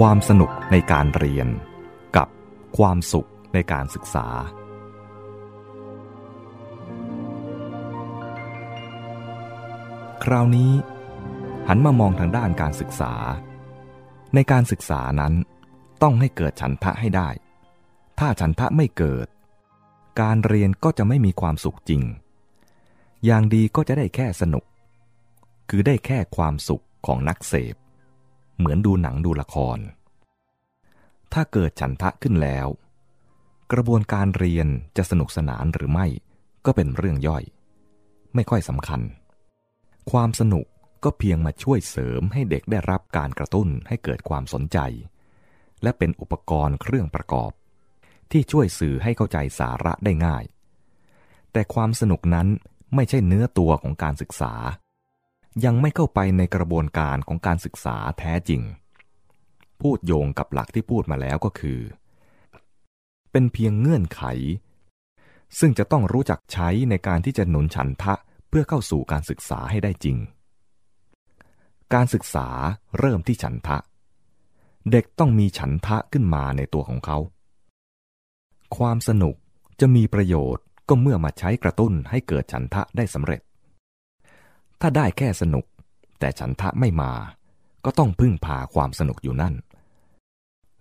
ความสนุกในการเรียน กับความสุขในการศึกษา คราวนี้ หันมามองทางด้านการศึกษา ในการศึกษานั้นต้องให้เกิดฉันทะให้ได้ ถ้าฉันทะไม่เกิด การเรียนก็จะไม่มีความสุขจริง อย่างดีก็จะได้แค่สนุก คือได้แค่ความสุขของนักเสพ เหมือนดูหนังดูละคร ถ้าเกิดฉันทะขึ้นแล้ว กระบวนการเรียนจะสนุกสนานหรือไม่ก็เป็นเรื่องย่อย ไม่ค่อยสำคัญ ความสนุกก็เพียงมาช่วยเสริมให้เด็กได้รับการกระตุ้นให้เกิดความสนใจ และเป็นอุปกรณ์เครื่องประกอบ ที่ช่วยสื่อให้เข้าใจสาระได้ง่าย แต่ความสนุกนั้นไม่ใช่เนื้อตัวของการศึกษา ยังไม่เข้าไปในกระบวนการของการศึกษาแท้จริง พูดโยงกับหลักที่พูดมาแล้วก็คือ เป็นเพียงเงื่อนไข ซึ่งจะต้องรู้จักใช้ในการที่จะหนุนฉันทะเพื่อเข้าสู่การศึกษาให้ได้จริง การศึกษาเริ่มที่ฉันทะ เด็กต้องมีฉันทะขึ้นมาในตัวของเขา ความสนุกจะมีประโยชน์ก็เมื่อมาใช้กระตุ้นให้เกิดฉันทะได้สำเร็จ ถ้าได้แค่สนุก แต่ฉันทะไม่มา ก็ต้องพึ่งพาความสนุกอยู่นั่น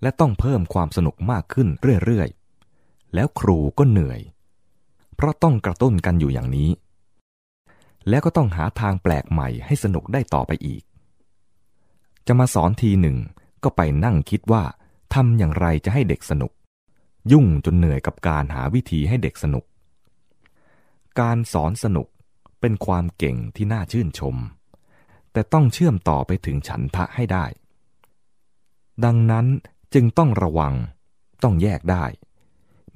และต้องเพิ่มความสนุกมากขึ้นเรื่อยๆ แล้วครูก็เหนื่อย เพราะต้องกระตุ้นกันอยู่อย่างนี้ แล้วก็ต้องหาทางแปลกใหม่ให้สนุกได้ต่อไปอีก จะมาสอนทีหนึ่งก็ไปนั่งคิดว่าทำอย่างไรจะให้เด็กสนุก ยุ่งจนเหนื่อยกับการหาวิธีให้เด็กสนุก การสอนสนุก เป็นความเก่งที่น่าชื่นชม แต่ต้องเชื่อมต่อไปถึงฉันทะให้ได้ ดังนั้นจึงต้องระวัง ต้องแยกได้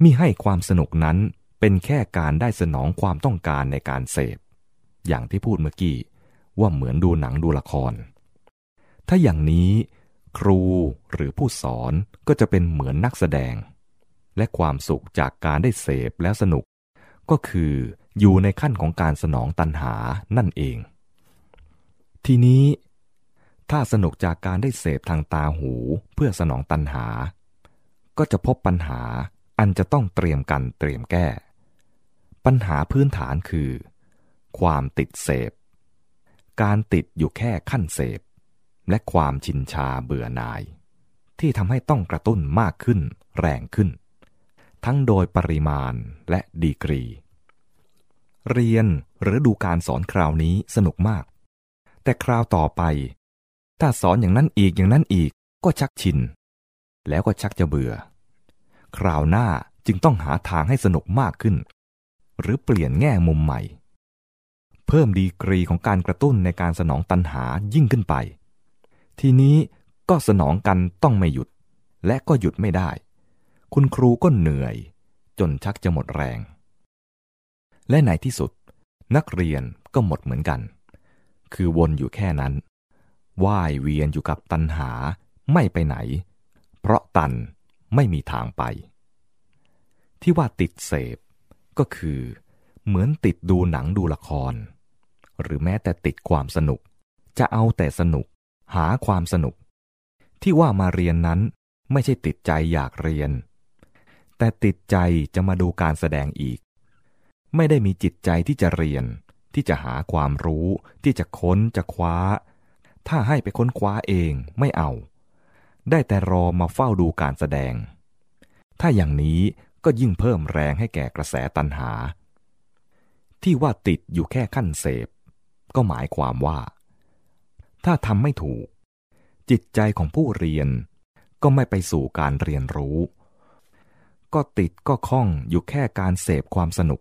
มิให้ความสนุกนั้นเป็นแค่การได้สนองความต้องการในการเสพ อย่างที่พูดเมื่อกี้ว่าเหมือนดูหนังดูละคร ถ้าอย่างนี้ครูหรือผู้สอนก็จะเป็นเหมือนนักแสดง และความสุขจากการได้เสพแล้วสนุก ก็คือ อยู่ในขั้นของการสนองตันหานั่นเอง ทีนี้ ถ้าสนุกจากการได้เสพทางตาหูเพื่อสนองตันหา ก็จะพบปัญหาอันจะต้องเตรียมกันเตรียมแก้ ปัญหาพื้นฐานคือ ความติดเสพ การติดอยู่แค่ขั้นเสพ และความชินชาเบื่อหน่าย ที่ทำให้ต้องกระตุ้นมากขึ้นแรงขึ้น ทั้งโดยปริมาณและดีกรี เรียนหรือดูการสอนคราวนี้สนุกมาก แต่คราวต่อไป ถ้าสอนอย่างนั้นอีกอย่างนั้นอีกก็ชักชิน แล้วก็ชักจะเบื่อ คราวหน้าจึงต้องหาทางให้สนุกมากขึ้น หรือเปลี่ยนแง่มุมใหม่ เพิ่มดีกรีของการกระตุ้นในการสนองตันหายิ่งขึ้นไป ทีนี้ก็สนองกันต้องไม่หยุด และก็หยุดไม่ได้ คุณครูก็เหนื่อย จนชักจะหมดแรง และในที่สุด นักเรียนก็หมดเหมือนกัน คือวนอยู่แค่นั้นว่ายเวียนอยู่กับตันหาไม่ไปไหน เพราะตันไม่มีทางไป ที่ว่าติดเสพก็คือ เหมือนติดดูหนังดูละคร หรือแม้แต่ติดความสนุก จะเอาแต่สนุก หาความสนุก ที่ว่ามาเรียนนั้นไม่ใช่ติดใจอยากเรียน แต่ติดใจจะมาดูการแสดงอีก ไม่ได้มีจิตใจที่จะเรียน ที่จะหาความรู้ ที่จะค้นจะคว้า ถ้าให้ไปค้นคว้าเองไม่เอา ได้แต่รอมาเฝ้าดูการแสดง ถ้าอย่างนี้ก็ยิ่งเพิ่มแรงให้แก่กระแสตันหา ที่ว่าติดอยู่แค่ขั้นเสพ ก็หมายความว่า ถ้าทำไม่ถูก จิตใจของผู้เรียน ก็ไม่ไปสู่การเรียนรู้ ก็ติดก็คล้องอยู่แค่การเสพความสนุก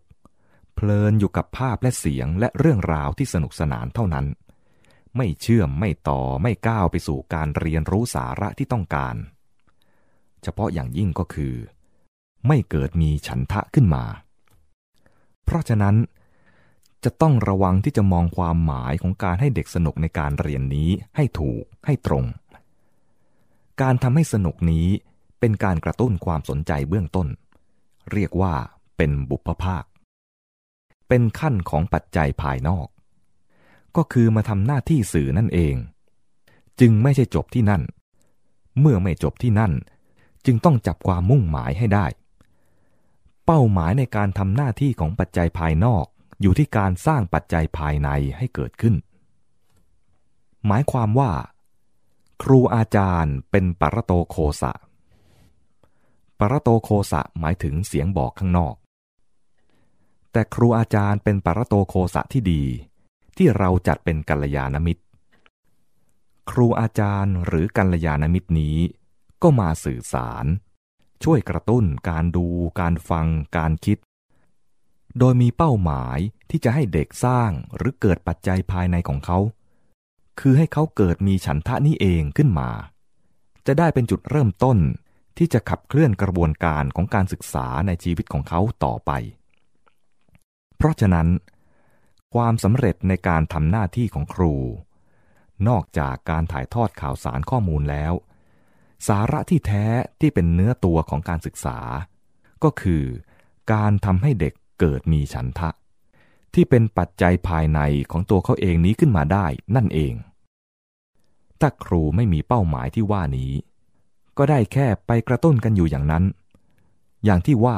เพลินอยู่กับภาพและเสียงและเรื่องราวที่สนุกสนานเท่านั้น ไม่เชื่อมไม่ต่อไม่ก้าวไปสู่การเรียนรู้สาระที่ต้องการ เฉพาะอย่างยิ่งก็คือ ไม่เกิดมีฉันทะขึ้นมา เพราะฉะนั้นจะต้องระวังที่จะมองความหมายของการให้เด็กสนุกในการเรียนนี้ให้ถูกให้ตรง การทำให้สนุกนี้เป็นการกระตุ้นความสนใจเบื้องต้น เรียกว่าเป็นบุพภาค เป็นขั้นของปัจจัยภายนอก ก็คือมาทำหน้าที่สื่อนั่นเอง จึงไม่ใช่จบที่นั่น เมื่อไม่จบที่นั่น จึงต้องจับความมุ่งหมายให้ได้ เป้าหมายในการทำหน้าที่ของปัจจัยภายนอกอยู่ที่การสร้างปัจจัยภายในให้เกิดขึ้น หมายความว่า ครูอาจารย์เป็นปรโตโคสะปรโตโคสะหมายถึงเสียงบอกข้างนอก แต่ครูอาจารย์เป็นปรโตโคสะที่ดี ที่เราจัดเป็นกัลยาณมิตร ครูอาจารย์หรือกัลยาณมิตรนี้ ก็มาสื่อสาร ช่วยกระตุ้นการดู การฟัง การคิด โดยมีเป้าหมายที่จะให้เด็กสร้างหรือเกิดปัจจัยภายในของเขา คือให้เขาเกิดมีฉันทะนี้เองขึ้นมา จะได้เป็นจุดเริ่มต้นที่จะขับเคลื่อนกระบวนการของการศึกษาในชีวิตของเขาต่อไป ราะฉะนั้น ความสำเร็จในการทำหน้าที่ของครู นอกจากการถ่ายทอดข่าวสารข้อมูลแล้ว สาระที่แท้ที่เป็นเนื้อตัวของการศึกษา ก็คือการทำให้เด็กเกิดมีฉันทะ ที่เป็นปัจจัยภายในของตัวเขาเองนี้ขึ้นมาได้นั่นเอง ถ้าครูไม่มีเป้าหมายที่ว่านี้ ก็ได้แค่ไปกระตุ้นกันอยู่อย่างนั้น อย่างที่ว่า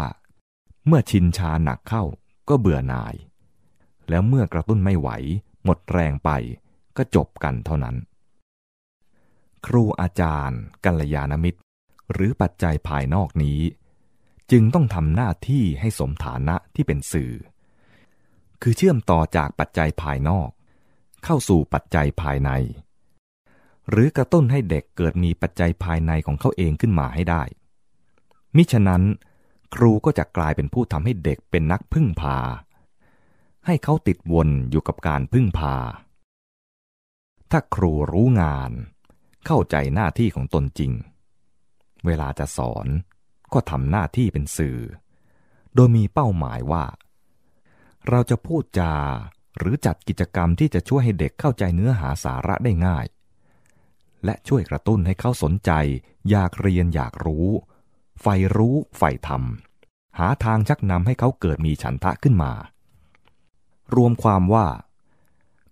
เมื่อชินชาหนักเข้า ก็เบื่อหน่าย แล้วเมื่อกระตุ้นไม่ไหว หมดแรงไป ก็จบกันเท่านั้น ครูอาจารย์ กัลยาณมิตร หรือปัจจัยภายนอกนี้ จึงต้องทำหน้าที่ให้สมฐานะที่เป็นสื่อ คือเชื่อมต่อจากปัจจัยภายนอก เข้าสู่ปัจจัยภายใน หรือกระตุ้นให้เด็กเกิดมีปัจจัยภายในของเขาเองขึ้นมาให้ได้ มิฉะนั้น ครูก็จะกลายเป็นผู้ทำให้เด็กเป็นนักพึ่งพา ให้เขาติดวนอยู่กับการพึ่งพา ถ้าครูรู้งาน เข้าใจหน้าที่ของตนจริง เวลาจะสอนก็ทำหน้าที่เป็นสื่อ โดยมีเป้าหมายว่า เราจะพูดจาหรือจัดกิจกรรมที่จะช่วยให้เด็กเข้าใจเนื้อหาสาระได้ง่าย และช่วยกระตุ้นให้เขาสนใจ อยากเรียนอยากรู้ ใฝ่รู้ใฝ่ธรรม หาทางชักนำให้เขาเกิดมีฉันทะขึ้นมา รวมความว่า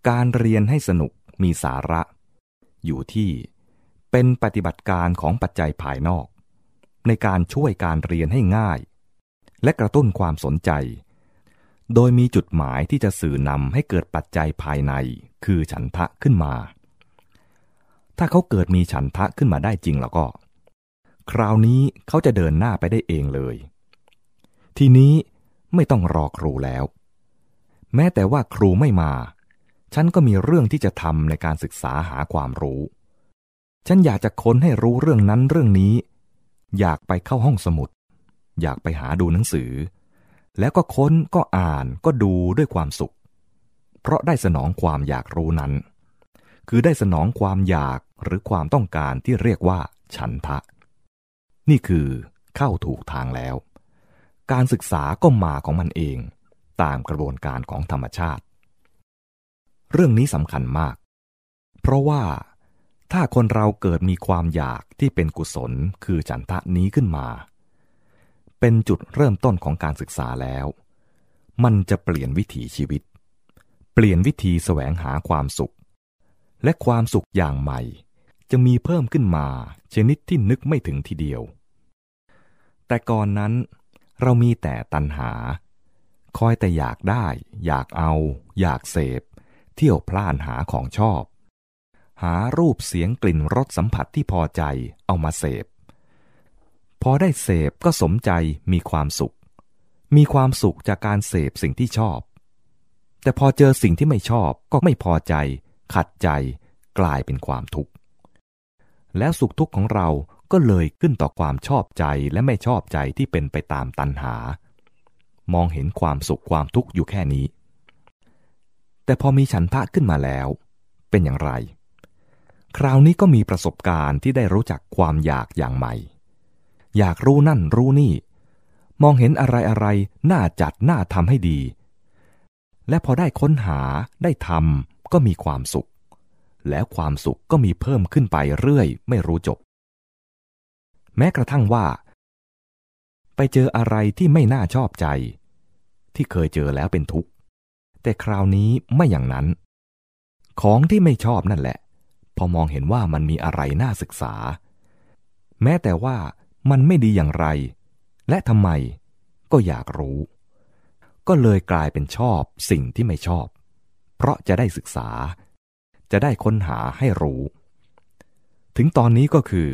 การเรียนให้สนุกมีสาระ อยู่ที่เป็นปฏิบัติการของปัจจัยภายนอก ในการช่วยการเรียนให้ง่าย และกระตุ้นความสนใจ โดยมีจุดหมายที่จะสื่อนำให้เกิดปัจจัยภายในคือฉันทะขึ้นมา ถ้าเขาเกิดมีฉันทะขึ้นมาได้จริงแล้วก็ คราวนี้เขาจะเดินหน้าไปได้เองเลย ทีนี้ไม่ต้องรอครูแล้ว แม้แต่ว่าครูไม่มา ฉันก็มีเรื่องที่จะทำในการศึกษาหาความรู้ ฉันอยากจะค้นให้รู้เรื่องนั้นเรื่องนี้ อยากไปเข้าห้องสมุด อยากไปหาดูหนังสือ แล้วก็ค้นก็อ่านก็ดูด้วยความสุข เพราะได้สนองความอยากรู้นั้น คือได้สนองความอยากหรือความต้องการที่เรียกว่าฉันทะ นี่คือเข้าถูกทางแล้ว การศึกษาก็มาของมันเองตามกระบวนการของธรรมชาติ เรื่องนี้สำคัญมาก เพราะว่าถ้าคนเราเกิดมีความอยากที่เป็นกุศลคือฉันทะนี้ขึ้นมา เป็นจุดเริ่มต้นของการศึกษาแล้ว มันจะเปลี่ยนวิถีชีวิต เปลี่ยนวิธีแสวงหาความสุข และความสุขอย่างใหม่ จะมีเพิ่มขึ้นมาชนิดที่นึกไม่ถึงทีเดียว แต่ก่อนนั้น เรามีแต่ตัณหา คอยแต่อยากได้ อยากเอา อยากเสพ เที่ยวพล่านหาของชอบ หารูปเสียงกลิ่นรสสัมผัสที่พอใจเอามาเสพ พอได้เสพก็สมใจมีความสุข มีความสุขจากการเสพสิ่งที่ชอบ แต่พอเจอสิ่งที่ไม่ชอบก็ไม่พอใจ ขัดใจ กลายเป็นความทุกข์ แล้วสุขทุกข์ของเรา ก็เลยขึ้นต่อความชอบใจและไม่ชอบใจที่เป็นไปตามตัณหา มองเห็นความสุขความทุกข์อยู่แค่นี้ แต่พอมีฉันทะขึ้นมาแล้ว เป็นอย่างไร คราวนี้ก็มีประสบการณ์ที่ได้รู้จักความอยากอย่างใหม่ อยากรู้นั่นรู้นี่ มองเห็นอะไรอะไรน่าจัดน่าทำให้ดี และพอได้ค้นหาได้ทำก็มีความสุข แล้วความสุขก็มีเพิ่มขึ้นไปเรื่อยไม่รู้จบ แม้กระทั่งว่า ไปเจออะไรที่ไม่น่าชอบใจ ที่เคยเจอแล้วเป็นทุกข์ แต่คราวนี้ไม่อย่างนั้น ของที่ไม่ชอบนั่นแหละ พอมองเห็นว่ามันมีอะไรน่าศึกษา แม้แต่ว่ามันไม่ดีอย่างไร และทำไมก็อยากรู้ ก็เลยกลายเป็นชอบสิ่งที่ไม่ชอบ เพราะจะได้ศึกษา จะได้ค้นหาให้รู้ ถึงตอนนี้ก็คือ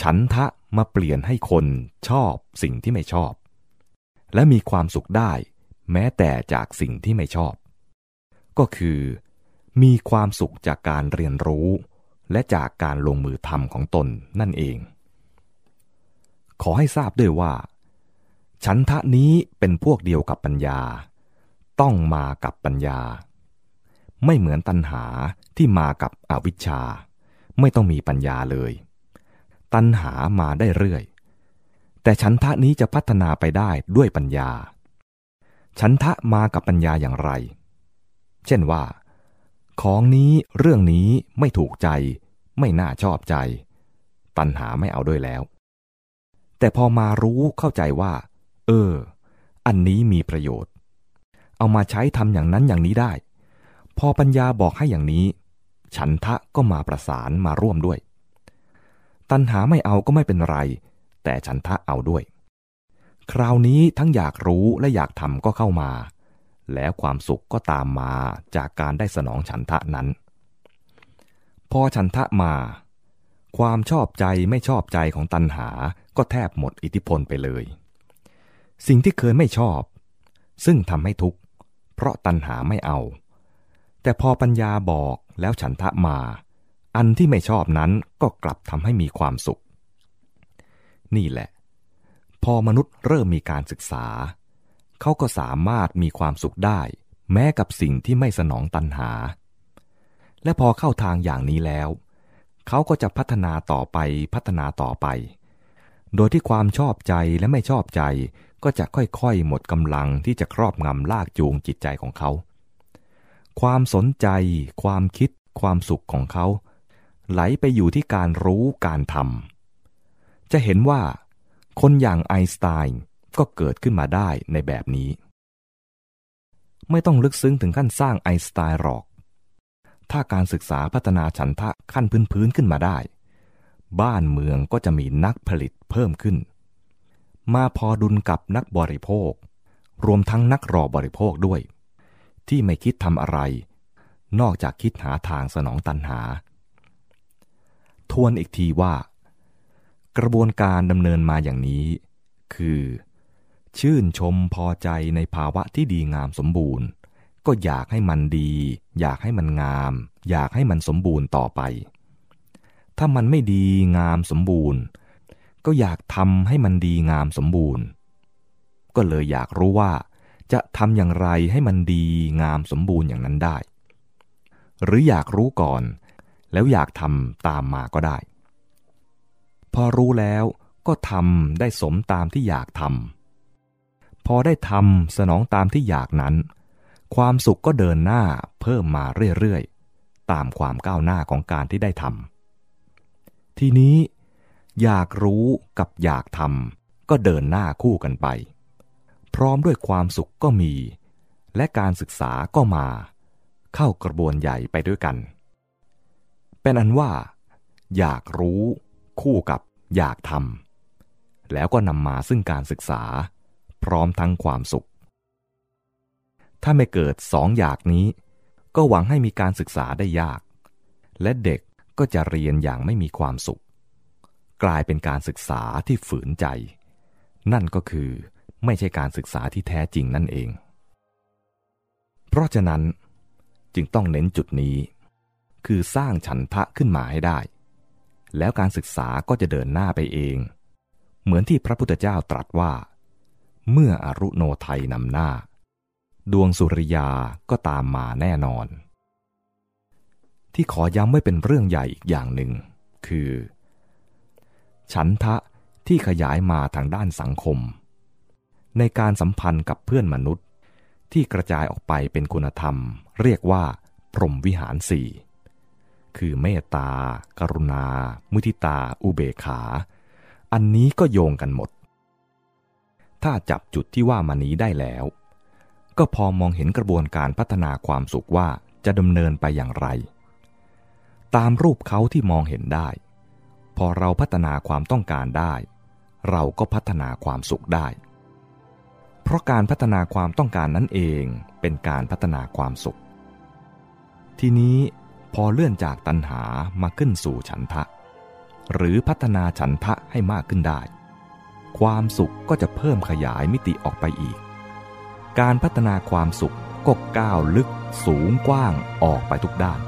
ฉันทะมาเปลี่ยนให้คนชอบสิ่งที่ไม่ชอบ และมีความสุขได้แม้แต่จากสิ่งที่ไม่ชอบ ก็คือ มีความสุขจากการเรียนรู้ และจากการลงมือทำของตนนั่นเอง ขอให้ทราบด้วยว่า ฉันทะนี้เป็นพวกเดียวกับปัญญา ต้องมากับปัญญา ไม่เหมือนตัณหาที่มากับอวิชชา ไม่ต้องมีปัญญาเลย ตัณหามาได้เรื่อย แต่ฉันทะนี้จะพัฒนาไปได้ด้วยปัญญา ฉันทะมากับปัญญาอย่างไร เช่นว่า ของนี้เรื่องนี้ไม่ถูกใจ ไม่น่าชอบใจ ตัณหาไม่เอาด้วยแล้ว แต่พอมารู้เข้าใจว่า เออ อันนี้มีประโยชน์ เอามาใช้ทำอย่างนั้นอย่างนี้ได้ พอปัญญาบอกให้อย่างนี้ ฉันทะก็มาประสานมาร่วมด้วย ตัณหาไม่เอาก็ไม่เป็นไร แต่ฉันทะเอาด้วย คราวนี้ทั้งอยากรู้และอยากทำก็เข้ามา แล้วความสุขก็ตามมาจากการได้สนองฉันทะนั้น พอฉันทะมา ความชอบใจไม่ชอบใจของตัณหาก็แทบหมดอิทธิพลไปเลย สิ่งที่เคยไม่ชอบ ซึ่งทำให้ทุกข์เพราะตัณหาไม่เอา แต่พอปัญญาบอกแล้วฉันทะมา อันที่ไม่ชอบนั้นก็กลับทำให้มีความสุข นี่แหละ พอมนุษย์เริ่มมีการศึกษา เขาก็สามารถมีความสุขได้ แม้กับสิ่งที่ไม่สนองตัณหา และพอเข้าทางอย่างนี้แล้ว เขาก็จะพัฒนาต่อไปพัฒนาต่อไป โดยที่ความชอบใจและไม่ชอบใจก็จะค่อยๆ หมดกำลังที่จะครอบงำลากจูงจิตใจของเขา ความสนใจ ความคิด ความสุขของเขา ไหลไปอยู่ที่การรู้การทำจะเห็นว่า คนอย่างไอน์สไตน์ก็เกิดขึ้นมาได้ในแบบนี้ ไม่ต้องลึกซึ้งถึงขั้นสร้างไอน์สไตน์หรอก ถ้าการศึกษาพัฒนาฉันทะขั้นพื้นๆขึ้นมาได้ บ้านเมืองก็จะมีนักผลิตเพิ่มขึ้น มาพอดุลกับนักบริโภค รวมทั้งนักรอบริโภคด้วย ที่ไม่คิดทำอะไร นอกจากคิดหาทางสนองตันหา ทวนอีกทีว่า กระบวนการดำเนินมาอย่างนี้ คือ ชื่นชมพอใจในภาวะที่ดีงามสมบูรณ์ ก็อยากให้มันดี อยากให้มันงาม อยากให้มันสมบูรณ์ต่อไป ถ้ามันไม่ดีงามสมบูรณ์ ก็อยากทำให้มันดีงามสมบูรณ์ ก็เลยอยากรู้ว่า จะทำอย่างไรให้มันดีงามสมบูรณ์อย่างนั้นได้ หรืออยากรู้ก่อน แล้วอยากทำตามมาก็ได้ พอรู้แล้วก็ทำได้สมตามที่อยากทำพอได้ทำสนองตามที่อยากนั้น ความสุขก็เดินหน้าเพิ่มมาเรื่อยๆ ตามความก้าวหน้าของการที่ได้ทำทีนี้อยากรู้กับอยากทำก็เดินหน้าคู่กันไป พร้อมด้วยความสุขก็มี และการศึกษาก็มา เข้ากระบวนใหญ่ไปด้วยกัน เป็นอันว่า อยากรู้คู่กับอยากทำแล้วก็นำมาซึ่งการศึกษา พร้อมทั้งความสุข ถ้าไม่เกิดสองอยากนี้ ก็หวังให้มีการศึกษาได้ยาก และเด็กก็จะเรียนอย่างไม่มีความสุข กลายเป็นการศึกษาที่ฝืนใจ นั่นก็คือไม่ใช่การศึกษาที่แท้จริงนั่นเอง เพราะฉะนั้นจึงต้องเน้นจุดนี้ คือสร้างฉันทะขึ้นมาให้ได้ แล้วการศึกษาก็จะเดินหน้าไปเอง เหมือนที่พระพุทธเจ้าตรัสว่า เมื่ออรุโนไทยนำหน้า ดวงสุริยาก็ตามมาแน่นอน ที่ขอย้ำไว้เป็นเรื่องใหญ่อีกอย่างหนึ่ง คือ ฉันทะที่ขยายมาทางด้านสังคม ในการสัมพันธ์กับเพื่อนมนุษย์ที่กระจายออกไปเป็นคุณธรรม เรียกว่า พรหมวิหารสี่ คือเมตตา กรุณา มุทิตา อุเบกขา อันนี้ก็โยงกันหมด ถ้าจับจุดที่ว่ามานี้ได้แล้ว ก็พอมองเห็นกระบวนการพัฒนาความสุขว่าจะดำเนินไปอย่างไร ตามรูปเขาที่มองเห็นได้ พอเราพัฒนาความต้องการได้ เราก็พัฒนาความสุขได้ เพราะการพัฒนาความต้องการนั้นเองเป็นการพัฒนาความสุข ทีนี้ พอเลื่อนจากตัณหามาขึ้นสู่ฉันทะ หรือพัฒนาฉันทะให้มากขึ้นได้ ความสุขก็จะเพิ่มขยายมิติออกไปอีก การพัฒนาความสุขก็ก้าวลึกสูงกว้างออกไปทุกด้าน